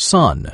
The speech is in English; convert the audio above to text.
Sun